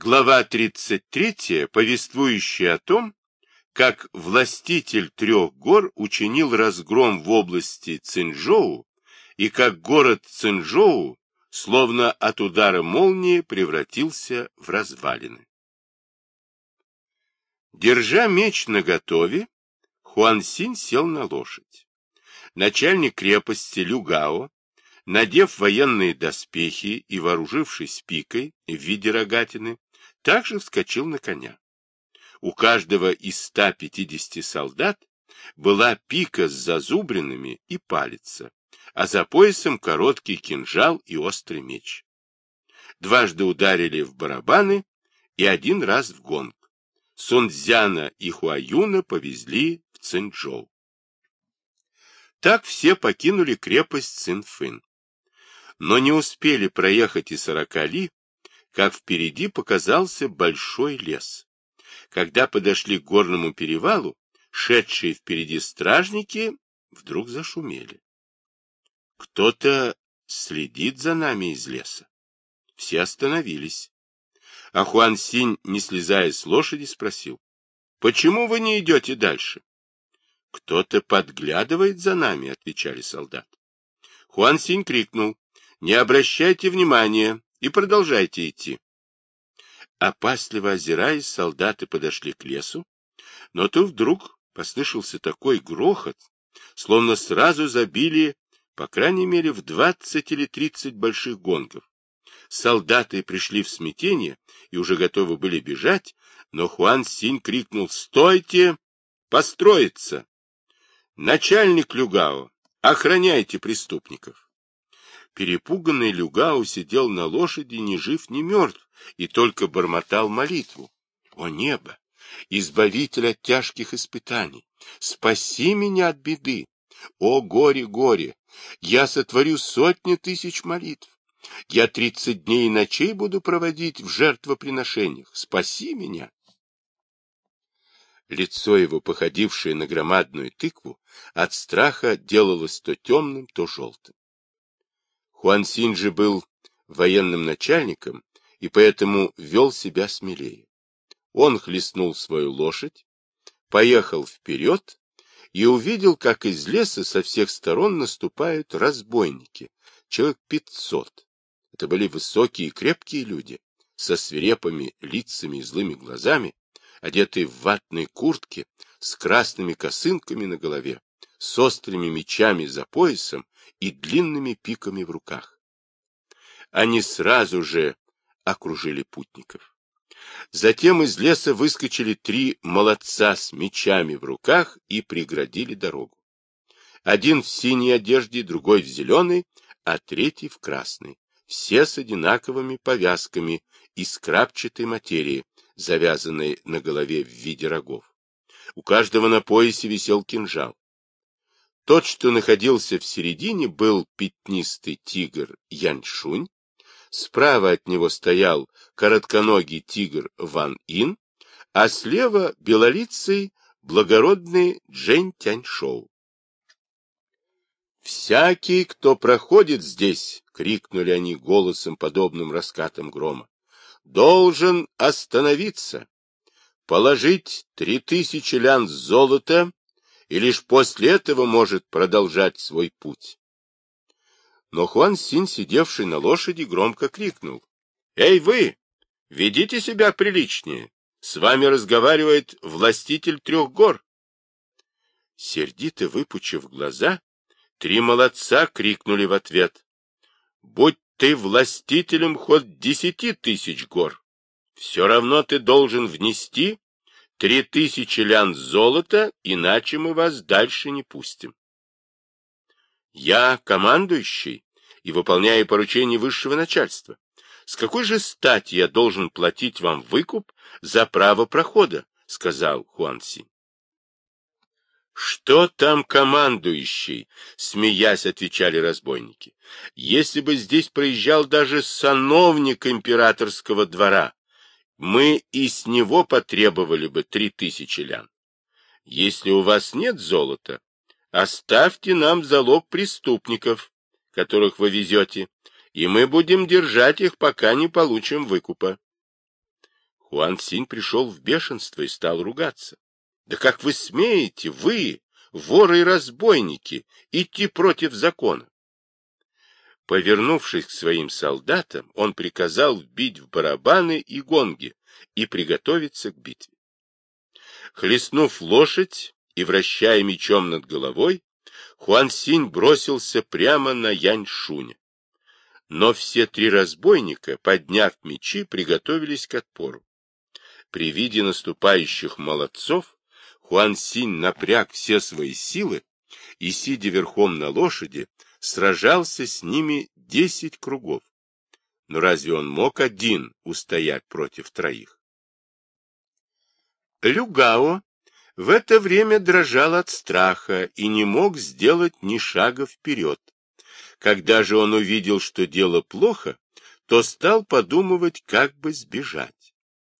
Глава 33, повествующая о том, как властитель трех гор учинил разгром в области Цинжоу и как город Цинжоу, словно от удара молнии, превратился в развалины. Держа меч наготове, Хуансинь сел на лошадь. Начальник крепости Люгао, надев военные доспехи и вооружившись пикой в виде рогатины, также вскочил на коня. У каждого из 150 солдат была пика с зазубринами и палица, а за поясом короткий кинжал и острый меч. Дважды ударили в барабаны и один раз в гонг. Сунцзяна и Хуаюна повезли в Цинчжоу. Так все покинули крепость Цинфын. Но не успели проехать и сорока ли, как впереди показался большой лес. Когда подошли к горному перевалу, шедшие впереди стражники вдруг зашумели. Кто-то следит за нами из леса. Все остановились. А Хуан Синь, не слезая с лошади, спросил, «Почему вы не идете дальше?» «Кто-то подглядывает за нами», — отвечали солдаты. Хуан Синь крикнул, «Не обращайте внимания и продолжайте идти». Опасливо озираясь, солдаты подошли к лесу, но тут вдруг послышался такой грохот, словно сразу забили, по крайней мере, в двадцать или тридцать больших гонгов. Солдаты пришли в смятение и уже готовы были бежать, но Хуан Синь крикнул «Стойте! Построиться! Начальник Люгао, охраняйте преступников!» Перепуганный Люгао сидел на лошади ни жив, ни мертв, и только бормотал молитву. «О небо! Избавитель от тяжких испытаний! Спаси меня от беды! О горе, горе! Я сотворю сотни тысяч молитв! Я тридцать дней и ночей буду проводить в жертвоприношениях. Спаси меня!» Лицо его, походившее на громадную тыкву, от страха делалось то темным, то желтым. Хуан Синь же был военным начальником и поэтому вел себя смелее. Он хлестнул свою лошадь, поехал вперед и увидел, как из леса со всех сторон наступают разбойники, человек пятьсот. Это были высокие и крепкие люди, со свирепыми лицами и злыми глазами, одетые в ватные куртки, с красными косынками на голове, с острыми мечами за поясом и длинными пиками в руках. Они сразу же окружили путников. Затем из леса выскочили три молодца с мечами в руках и преградили дорогу. Один в синей одежде, другой в зеленой, а третий в красной все с одинаковыми повязками из крапчатой материи, завязанной на голове в виде рогов. У каждого на поясе висел кинжал. Тот, что находился в середине, был пятнистый тигр Яньшунь, справа от него стоял коротконогий тигр Ван Ин, а слева белолицый благородный Джень Тяньшоу. «Всякий, кто проходит здесь, — крикнули они голосом, подобным раскатам грома, — должен остановиться, положить три тысячи лян золота, и лишь после этого может продолжать свой путь. Но Хуан Син, сидевший на лошади, громко крикнул. — Эй, вы! Ведите себя приличнее! С вами разговаривает властитель трех гор! Сердито выпучив глаза, Три молодца крикнули в ответ. Будь ты властителем хоть десяти тысяч гор, все равно ты должен внести три тысячи лян золота, иначе мы вас дальше не пустим. Я командующий и выполняю поручение высшего начальства. С какой же стати я должен платить вам выкуп за право прохода? — сказал Хуанси. «Что там командующий?» — смеясь, отвечали разбойники. «Если бы здесь проезжал даже сановник императорского двора, мы и с него потребовали бы три тысячи лян. Если у вас нет золота, оставьте нам залог преступников, которых вы везете, и мы будем держать их, пока не получим выкупа». Хуан Синь пришел в бешенство и стал ругаться. Да как вы смеете, вы, воры и разбойники, идти против закона? Повернувшись к своим солдатам, он приказал вбить в барабаны и гонги и приготовиться к битве. Хлестнув лошадь и вращая мечом над головой, Хуан Синь бросился прямо на Янь Шуня. Но все три разбойника, подняв мечи, приготовились к отпору. При виде наступающих молодцов Хуан Синь напряг все свои силы и, сидя верхом на лошади, сражался с ними десять кругов. Но разве он мог один устоять против троих? Люгао в это время дрожал от страха и не мог сделать ни шага вперед. Когда же он увидел, что дело плохо, то стал подумывать, как бы сбежать.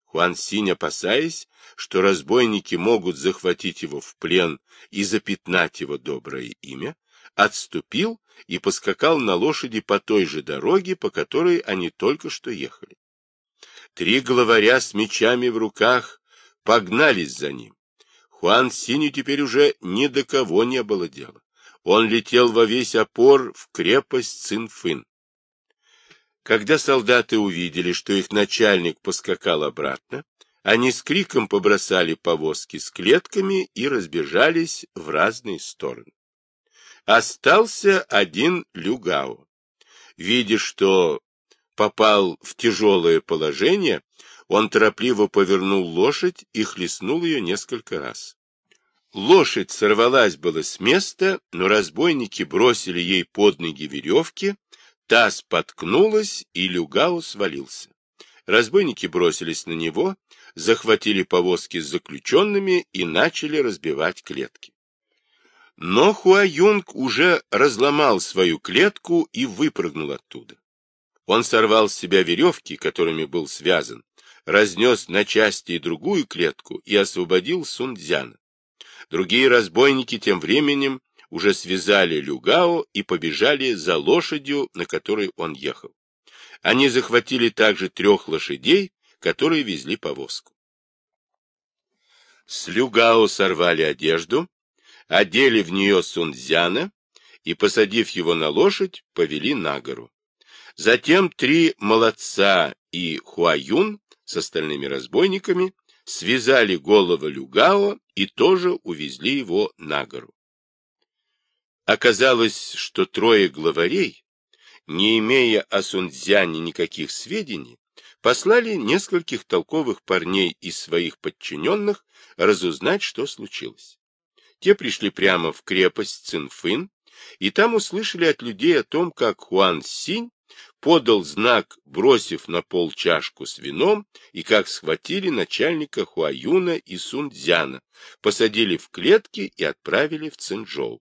Хуан Синь, опасаясь, что разбойники могут захватить его в плен и запятнать его доброе имя, отступил и поскакал на лошади по той же дороге, по которой они только что ехали. Три главаря с мечами в руках погнались за ним. Хуан Синю теперь уже ни до кого не было дела. Он летел во весь опор в крепость Цинфын. Когда солдаты увидели, что их начальник поскакал обратно, они с криком побросали повозки с клетками и разбежались в разные стороны. Остался один Люгао. Видя, что попал в тяжелое положение, он торопливо повернул лошадь и хлестнул ее несколько раз. Лошадь сорвалась было с места, но разбойники бросили ей под ноги веревки, Та споткнулась, и Люгао свалился. Разбойники бросились на него, захватили повозки с заключенными и начали разбивать клетки. Но Хуаюнг уже разломал свою клетку и выпрыгнул оттуда. Он сорвал с себя веревки, которыми был связан, разнес на части и другую клетку и освободил Сунцзяна. Другие разбойники тем временем уже связали Люгао и побежали за лошадью, на которой он ехал. Они захватили также трех лошадей, которые везли повозку. С Люгао сорвали одежду, одели в нее Сунцзяна и, посадив его на лошадь, повели на гору. Затем три молодца и Хуаюн с остальными разбойниками связали голову Люгао и тоже увезли его на гору. Оказалось, что трое главарей, не имея о Сунцзяне никаких сведений, послали нескольких толковых парней из своих подчиненных разузнать, что случилось. Те пришли прямо в крепость Цинфын, и там услышали от людей о том, как Хуан Синь подал знак, бросив на пол чашку с вином, и как схватили начальника Хуаюна и Сунцзяна, посадили в клетки и отправили в Цинчжоу.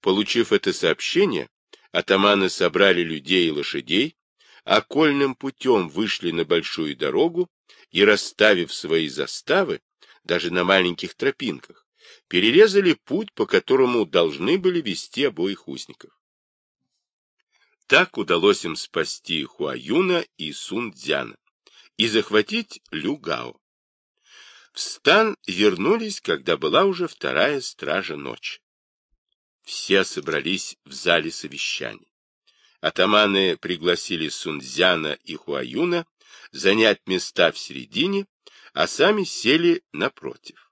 Получив это сообщение, атаманы собрали людей и лошадей, окольным путем вышли на большую дорогу и, расставив свои заставы, даже на маленьких тропинках, перерезали путь, по которому должны были вести обоих узников. Так удалось им спасти Хуаюна и Сунцзяна и захватить Люгао. В стан вернулись, когда была уже вторая стража ночи. Все собрались в зале совещаний. Атаманы пригласили Сунцзяна и Хуаюна занять места в середине, а сами сели напротив.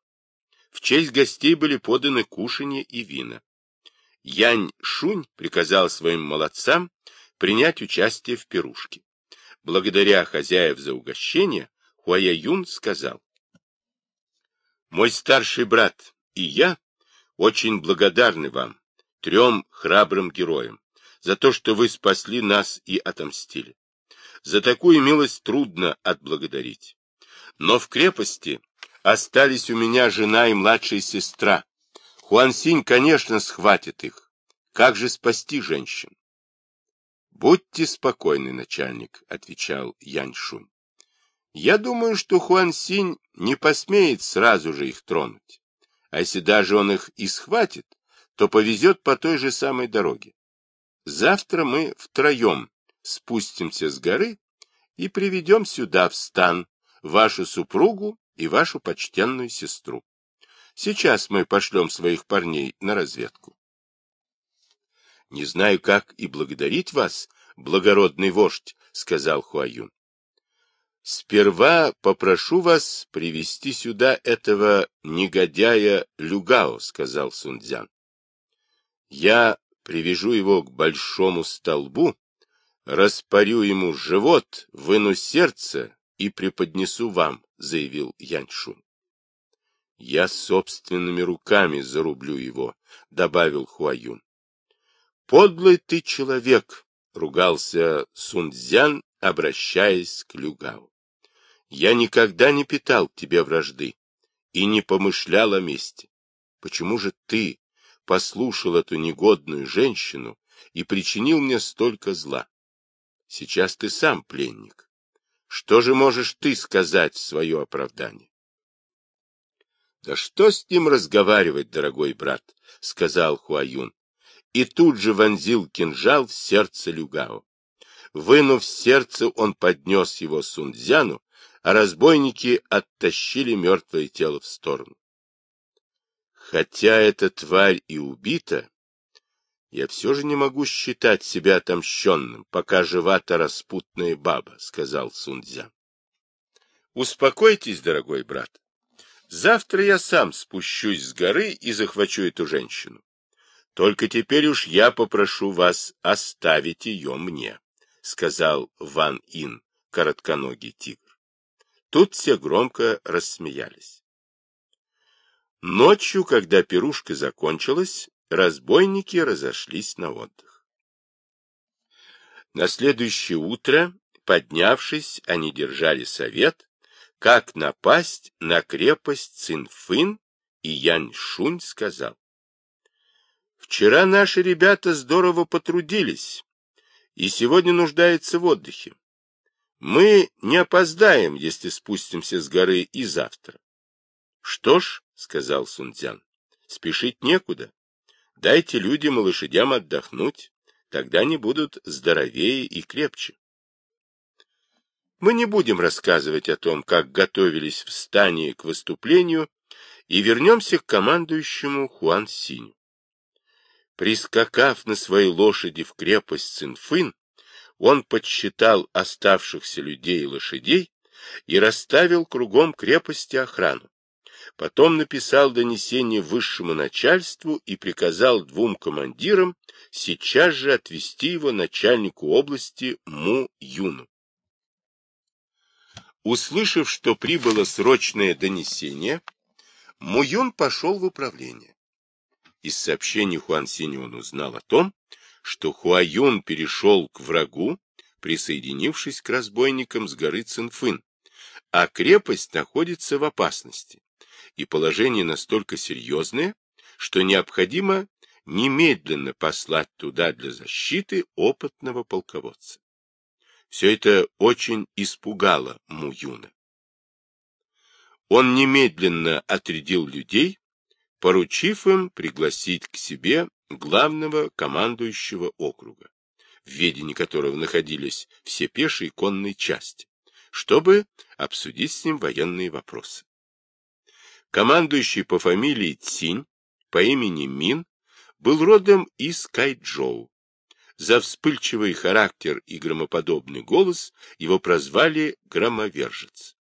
В честь гостей были поданы кушанье и вина. Янь Шунь приказал своим молодцам принять участие в пирушке. Благодаря хозяев за угощение, Хуая Юн сказал, «Мой старший брат и я очень благодарны вам трем храбрым героям, за то, что вы спасли нас и отомстили. За такую милость трудно отблагодарить. Но в крепости остались у меня жена и младшая сестра. Хуансинь, конечно, схватит их. Как же спасти женщин? Будьте спокойны, начальник, отвечал Яньшунь. Я думаю, что Хуансинь не посмеет сразу же их тронуть. А если даже он их и схватит, то повезет по той же самой дороге. Завтра мы втроем спустимся с горы и приведем сюда в стан вашу супругу и вашу почтенную сестру. Сейчас мы пошлем своих парней на разведку. — Не знаю, как и благодарить вас, благородный вождь, — сказал Хуаюн. — Сперва попрошу вас привести сюда этого негодяя Люгао, — сказал Сунцзян. — Я привяжу его к большому столбу, распорю ему живот, выну сердце и преподнесу вам, — заявил Яньшун. — Я собственными руками зарублю его, — добавил Хуаюн. Подлый ты человек, — ругался Сунцзян, обращаясь к Люгау. Я никогда не питал к тебе вражды и не помышлял о мести. Почему же ты послушал эту негодную женщину и причинил мне столько зла? Сейчас ты сам пленник. Что же можешь ты сказать в свое оправдание? — Да что с ним разговаривать, дорогой брат, — сказал Хуаюн и тут же вонзил кинжал в сердце Люгао. Вынув сердце, он поднес его Сунцзяну, а разбойники оттащили мертвое тело в сторону. Хотя эта тварь и убита, я все же не могу считать себя отомщенным, пока жива та распутная баба, — сказал Сунцзян. Успокойтесь, дорогой брат. Завтра я сам спущусь с горы и захвачу эту женщину. Только теперь уж я попрошу вас оставить ее мне, — сказал Ван Ин, коротконогий тигр. Тут все громко рассмеялись. Ночью, когда пирушка закончилась, разбойники разошлись на отдых. На следующее утро, поднявшись, они держали совет, как напасть на крепость Цинфын, и Янь-Шунь сказал, Вчера наши ребята здорово потрудились и сегодня нуждаются в отдыхе. Мы не опоздаем, если спустимся с горы и завтра. — Что ж, — сказал Сунцзян, — спешить некуда. Дайте людям и лошадям отдохнуть, тогда они будут здоровее и крепче. Мы не будем рассказывать о том, как готовились в стане к выступлению, и вернемся к командующему Хуан Синю. Прискакав на своей лошади в крепость Цинфын, он подсчитал оставшихся людей и лошадей и расставил кругом крепости охрану. Потом написал донесение высшему начальству и приказал двум командирам сейчас же отвести его начальнику области Му Юну. Услышав, что прибыло срочное донесение, Му Юн пошел в управление. Из сообщений Хуан Синь он узнал о том, что Хуаюн перешел к врагу, присоединившись к разбойникам с горы Цинфын, а крепость находится в опасности, и положение настолько серьезное, что необходимо немедленно послать туда для защиты опытного полководца. Все это очень испугало Муюна. Он немедленно отрядил людей поручив им пригласить к себе главного командующего округа, в ведении которого находились все пешие и конные части, чтобы обсудить с ним военные вопросы. Командующий по фамилии Цинь, по имени Мин, был родом из Кайчжоу. За вспыльчивый характер и громоподобный голос его прозвали «громовержец».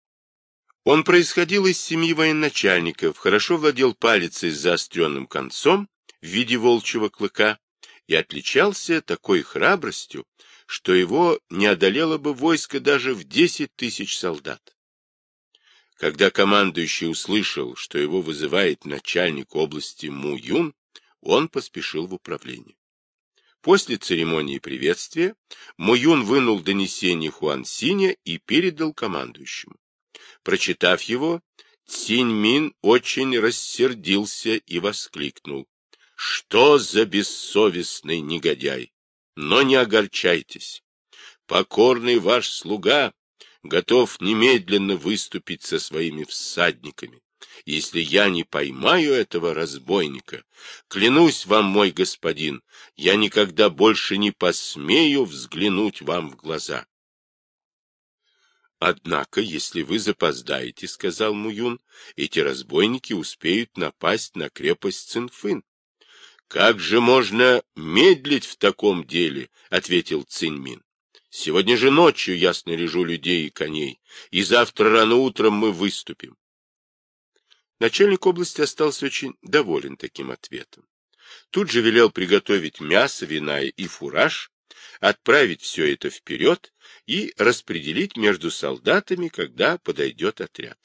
Он происходил из семьи военачальников, хорошо владел палицей с заостренным концом в виде волчьего клыка и отличался такой храбростью, что его не одолело бы войско даже в десять тысяч солдат. Когда командующий услышал, что его вызывает начальник области Му Юн, он поспешил в управление. После церемонии приветствия Му Юн вынул донесение Хуан Синя и передал командующему. Прочитав его, Циньмин очень рассердился и воскликнул. Что за бессовестный негодяй! Но не огорчайтесь. Покорный ваш слуга готов немедленно выступить со своими всадниками. Если я не поймаю этого разбойника, клянусь вам, мой господин, я никогда больше не посмею взглянуть вам в глаза. Однако, если вы запоздаете, — сказал Муюн, — эти разбойники успеют напасть на крепость Цинфын. — Как же можно медлить в таком деле? — ответил Циньмин. — Сегодня же ночью я снаряжу людей и коней, и завтра рано утром мы выступим. Начальник области остался очень доволен таким ответом. Тут же велел приготовить мясо, вина и фураж, отправить все это вперед и распределить между солдатами, когда подойдет отряд.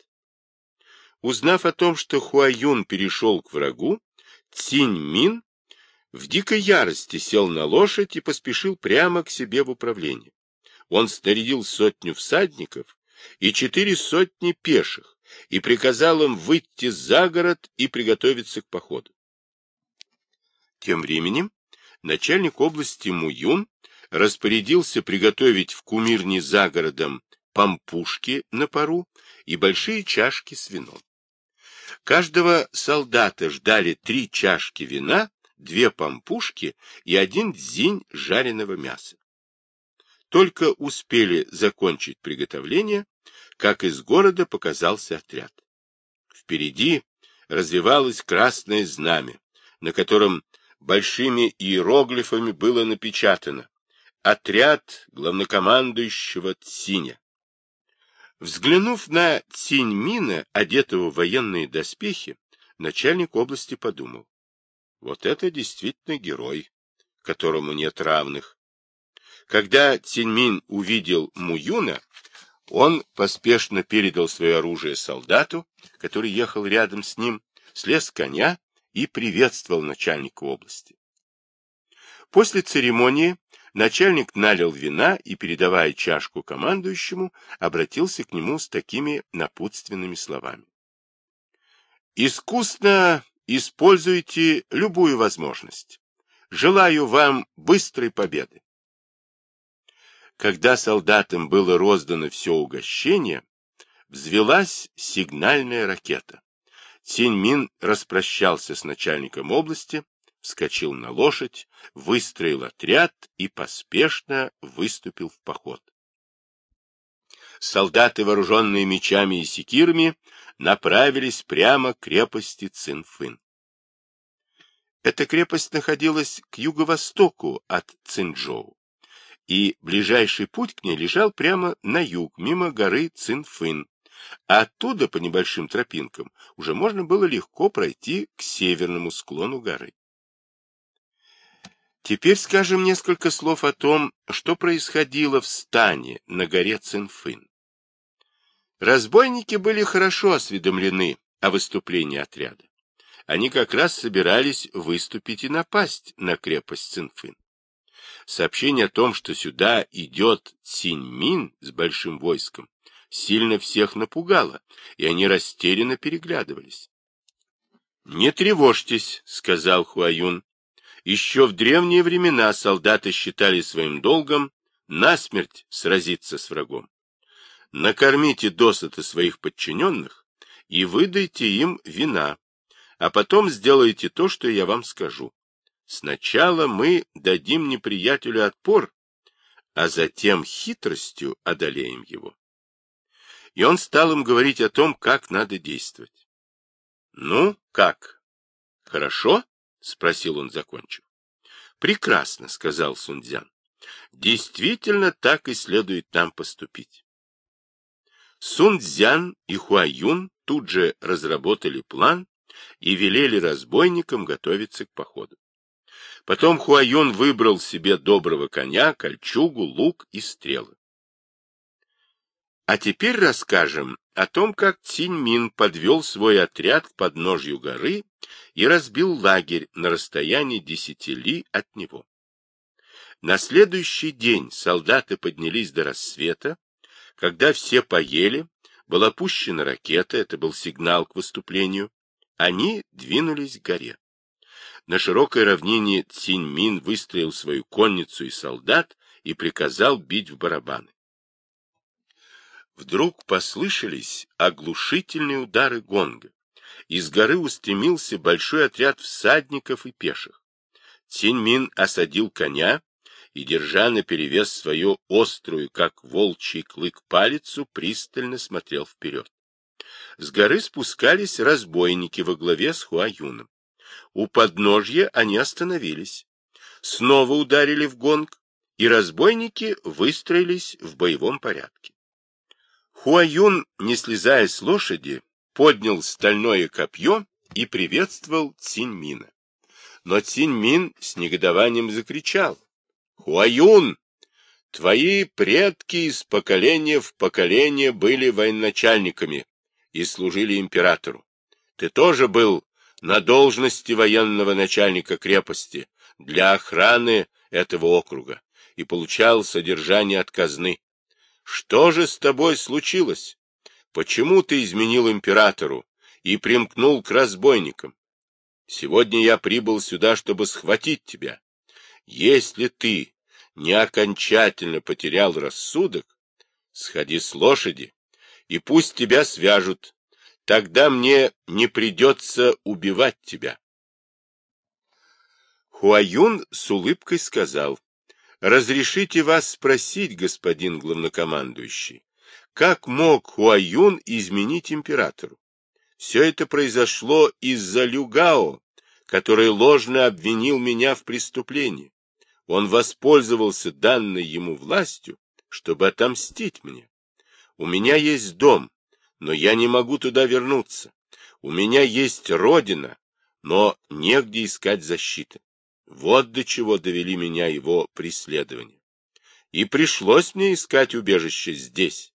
Узнав о том, что Хуаюн перешел к врагу, Цинь Мин в дикой ярости сел на лошадь и поспешил прямо к себе в управление. Он снарядил сотню всадников и четыре сотни пеших и приказал им выйти за город и приготовиться к походу. Тем временем начальник области Муюн распорядился приготовить в кумирне за городом пампушки на пару и большие чашки с вином. Каждого солдата ждали три чашки вина, две пампушки и один дзинь жареного мяса. Только успели закончить приготовление, как из города показался отряд. Впереди развивалось красное знамя, на котором большими иероглифами было напечатано отряд главнокомандующего Циня. Взглянув на Циньмина, одетого в военные доспехи, начальник области подумал, вот это действительно герой, которому нет равных. Когда Циньмин увидел Муюна, он поспешно передал свое оружие солдату, который ехал рядом с ним, слез с коня и приветствовал начальника области. После церемонии Начальник налил вина и, передавая чашку командующему, обратился к нему с такими напутственными словами. «Искусно используйте любую возможность. Желаю вам быстрой победы». Когда солдатам было роздано все угощение, взвелась сигнальная ракета. Циньмин распрощался с начальником области, вскочил на лошадь, выстроил отряд и поспешно выступил в поход. Солдаты, вооруженные мечами и секирами, направились прямо к крепости Цинфын. Эта крепость находилась к юго-востоку от Цинчжоу, и ближайший путь к ней лежал прямо на юг, мимо горы Цинфын, а оттуда по небольшим тропинкам уже можно было легко пройти к северному склону горы. Теперь скажем несколько слов о том, что происходило в стане на горе Цинфын. Разбойники были хорошо осведомлены о выступлении отряда. Они как раз собирались выступить и напасть на крепость Цинфын. Сообщение о том, что сюда идет Циньмин с большим войском, сильно всех напугало, и они растерянно переглядывались. — Не тревожьтесь, — сказал Хуаюн. Еще в древние времена солдаты считали своим долгом насмерть сразиться с врагом. Накормите досыта своих подчиненных и выдайте им вина, а потом сделайте то, что я вам скажу. Сначала мы дадим неприятелю отпор, а затем хитростью одолеем его. И он стал им говорить о том, как надо действовать. — Ну, как? Хорошо? — спросил он, закончив. — Прекрасно, — сказал Сунцзян. — Действительно, так и следует нам поступить. Сунцзян и Хуаюн тут же разработали план и велели разбойникам готовиться к походу. Потом Хуаюн выбрал себе доброго коня, кольчугу, лук и стрелы. А теперь расскажем о том, как Циньмин подвел свой отряд к подножью горы и разбил лагерь на расстоянии десяти ли от него. На следующий день солдаты поднялись до рассвета, когда все поели, была пущена ракета, это был сигнал к выступлению, они двинулись к горе. На широкой равнине Циньмин выстроил свою конницу и солдат и приказал бить в барабаны. Вдруг послышались оглушительные удары гонга. Из горы устремился большой отряд всадников и пеших. Циньмин осадил коня и, держа наперевес свою острую, как волчий клык, палицу, пристально смотрел вперед. С горы спускались разбойники во главе с Хуаюном. У подножья они остановились. Снова ударили в гонг, и разбойники выстроились в боевом порядке. Хуаюн, не слезая с лошади, поднял стальное копье и приветствовал Циньмина. Но Циньмин с негодованием закричал. «Хуаюн, твои предки из поколения в поколение были военачальниками и служили императору. Ты тоже был на должности военного начальника крепости для охраны этого округа и получал содержание от казны. Что же с тобой случилось? Почему ты изменил императору и примкнул к разбойникам? Сегодня я прибыл сюда, чтобы схватить тебя. Если ты не окончательно потерял рассудок, сходи с лошади, и пусть тебя свяжут. Тогда мне не придется убивать тебя. Хуаюн с улыбкой сказал, «Разрешите вас спросить, господин главнокомандующий, как мог Хуаюн изменить императору? Все это произошло из-за Люгао, который ложно обвинил меня в преступлении. Он воспользовался данной ему властью, чтобы отомстить мне. У меня есть дом, но я не могу туда вернуться. У меня есть родина, но негде искать защиты. Вот до чего довели меня его преследования. И пришлось мне искать убежище здесь.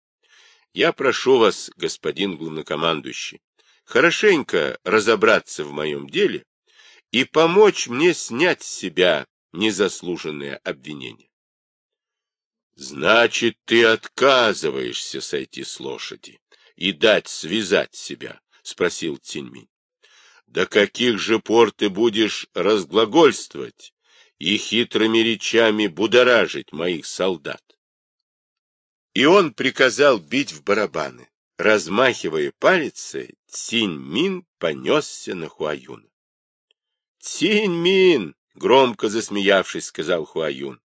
Я прошу вас, господин главнокомандующий, хорошенько разобраться в моем деле и помочь мне снять с себя незаслуженное обвинение. Значит, ты отказываешься сойти с лошади и дать связать себя? — спросил Циньминь. — До каких же пор ты будешь разглагольствовать и хитрыми речами будоражить моих солдат? И он приказал бить в барабаны. Размахивая палицей, Цинь-Мин понесся на Хуаюна. «Цинь-Мин!» — громко засмеявшись, сказал Хуаюн.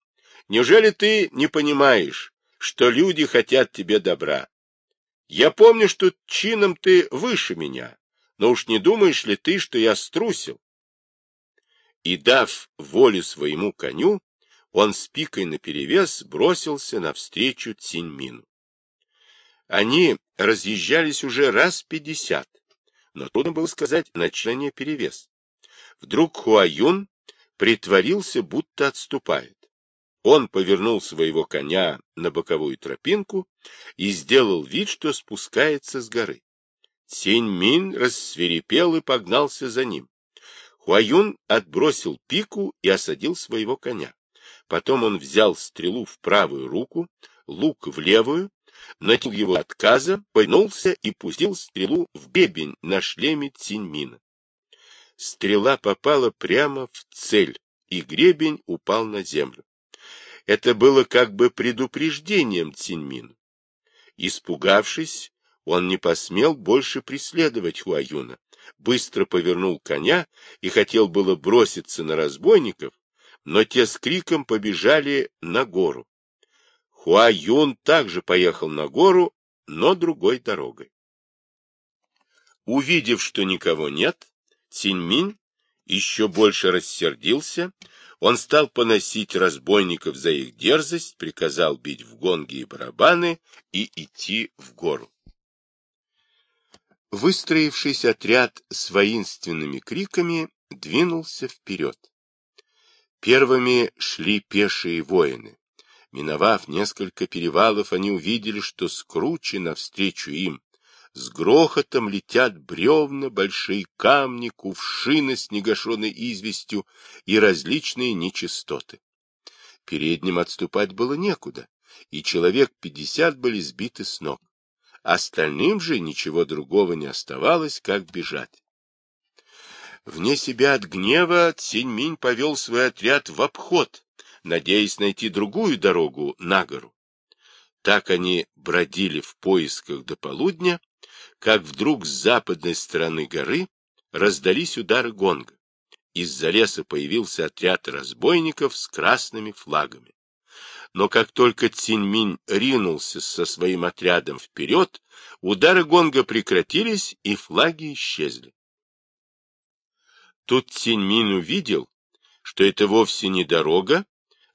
«Неужели ты не понимаешь, что люди хотят тебе добра? Я помню, что чином ты выше меня, но уж не думаешь ли ты, что я струсил?» И, дав волю своему коню, он с пикой наперевес бросился навстречу Циньмину. Они разъезжались уже раз пятьдесят, но трудно было сказать начинание перевес. Вдруг Хуаюн притворился, будто отступает. Он повернул своего коня на боковую тропинку и сделал вид, что спускается с горы. Синь-Мин рассверепел и погнался за ним. Хуаюн отбросил пику и осадил своего коня. Потом он взял стрелу в правую руку, лук в левую натянул его отказа, пойнулся и пустил стрелу в бебень на шлеме Циньмина. Стрела попала прямо в цель, и гребень упал на землю. Это было как бы предупреждением Циньмину. Испугавшись, он не посмел больше преследовать Хуаюна, быстро повернул коня и хотел было броситься на разбойников, но те с криком побежали на гору. Хуа Юн также поехал на гору, но другой дорогой. Увидев, что никого нет, Циньминь еще больше рассердился, он стал поносить разбойников за их дерзость, приказал бить в гонги и барабаны и идти в гору. Выстроившись отряд с воинственными криками двинулся вперед. Первыми шли пешие воины. Миновав несколько перевалов, они увидели, что с кручи навстречу им с грохотом летят бревна, большие камни, кувшины с негашенной известью и различные нечистоты. Передним отступать было некуда, и человек пятьдесят были сбиты с ног. Остальным же ничего другого не оставалось, как бежать. Вне себя от гнева Циньминь повел свой отряд в обход, надеясь найти другую дорогу на гору. Так они бродили в поисках до полудня, как вдруг с западной стороны горы раздались удары гонга. Из-за леса появился отряд разбойников с красными флагами. но как только Циньминь ринулся со своим отрядом вперед, удары гонга прекратились, и флаги исчезли. Тут Циньминь увидел, что это вовсе не дорога,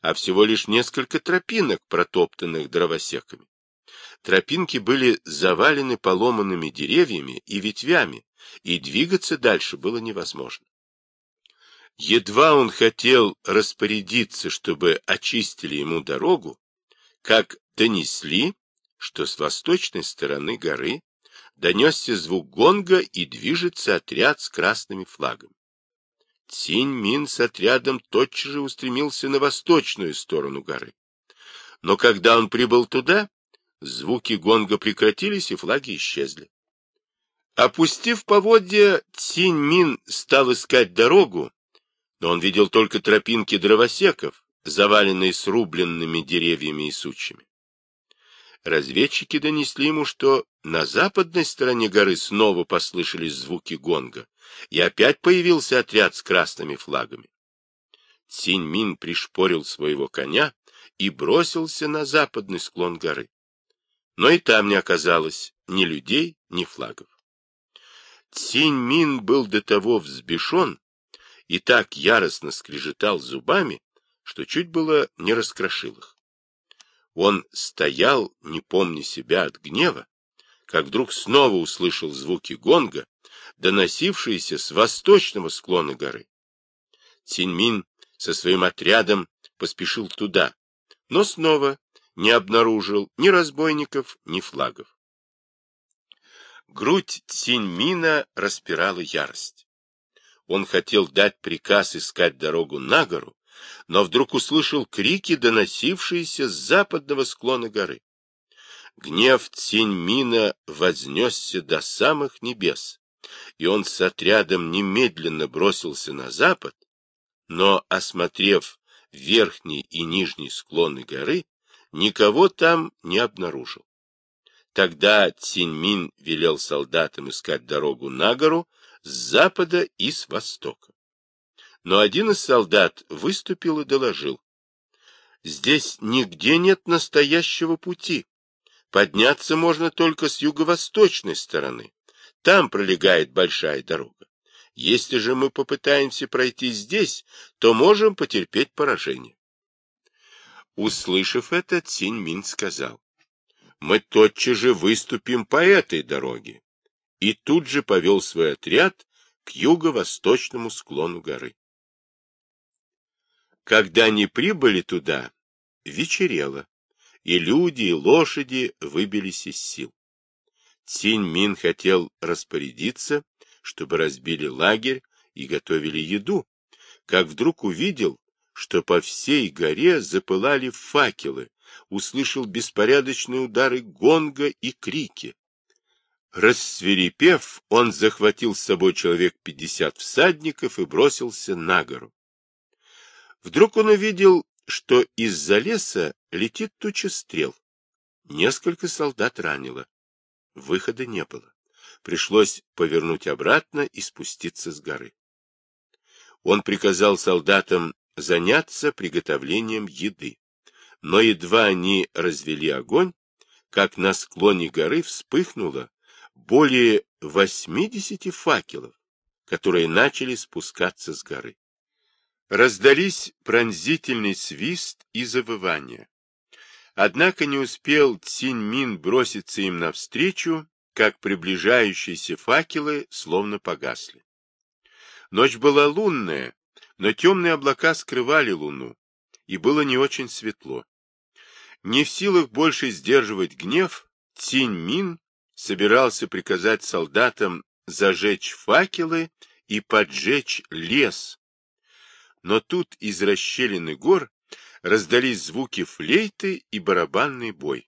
а всего лишь несколько тропинок, протоптанных дровосеками. Тропинки были завалены поломанными деревьями и ветвями, и двигаться дальше было невозможно. Едва он хотел распорядиться, чтобы очистили ему дорогу, как донесли, что с восточной стороны горы донесся звук гонга и движется отряд с красными флагами. Цинь Мин с отрядом тотчас же устремился на восточную сторону горы. Но когда он прибыл туда, звуки гонга прекратились и флаги исчезли. Опустив поводья, Цинь Мин стал искать дорогу, но он видел только тропинки дровосеков, заваленные срубленными деревьями и сучьями. Разведчики донесли ему, что на западной стороне горы снова послышались звуки гонга, и опять появился отряд с красными флагами. Цинь-Мин пришпорил своего коня и бросился на западный склон горы. Но и там не оказалось ни людей, ни флагов. Цинь-Мин был до того взбешен и так яростно скрежетал зубами, что чуть было не раскрошил их. Он стоял, не помня себя от гнева, как вдруг снова услышал звуки гонга, доносившиеся с восточного склона горы. Циньмин со своим отрядом поспешил туда, но снова не обнаружил ни разбойников, ни флагов. Грудь Циньмина распирала ярость. Он хотел дать приказ искать дорогу на гору, но вдруг услышал крики, доносившиеся с западного склона горы. Гнев Циньмина вознесся до самых небес, и он с отрядом немедленно бросился на запад, но, осмотрев верхний и нижний склоны горы, никого там не обнаружил. Тогда Циньмин велел солдатам искать дорогу на гору с запада и с востока но один из солдат выступил и доложил. Здесь нигде нет настоящего пути. Подняться можно только с юго-восточной стороны. Там пролегает большая дорога. Если же мы попытаемся пройти здесь, то можем потерпеть поражение. Услышав это, Цинь Мин сказал, мы тотчас же выступим по этой дороге. И тут же повел свой отряд к юго-восточному склону горы. Когда они прибыли туда, вечерело, и люди, и лошади выбились из сил. Цинь Мин хотел распорядиться, чтобы разбили лагерь и готовили еду, как вдруг увидел, что по всей горе запылали факелы, услышал беспорядочные удары гонга и крики. Рассверепев, он захватил с собой человек пятьдесят всадников и бросился на гору. Вдруг он увидел, что из-за леса летит туча стрел. Несколько солдат ранило. Выхода не было. Пришлось повернуть обратно и спуститься с горы. Он приказал солдатам заняться приготовлением еды. Но едва они развели огонь, как на склоне горы вспыхнуло более восьмидесяти факелов, которые начали спускаться с горы. Раздались пронзительный свист и завывание. Однако не успел Цинь-Мин броситься им навстречу, как приближающиеся факелы словно погасли. Ночь была лунная, но темные облака скрывали луну, и было не очень светло. Не в силах больше сдерживать гнев, Цинь-Мин собирался приказать солдатам зажечь факелы и поджечь лес, но тут из расщелины гор раздались звуки флейты и барабанный бой.